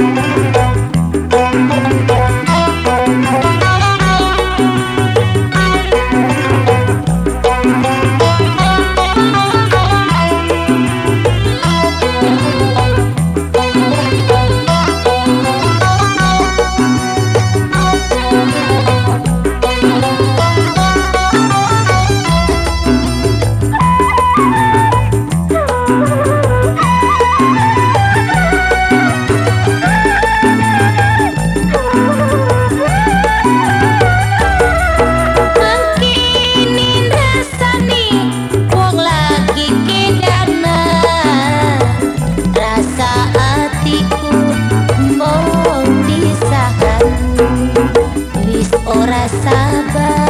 Música sabar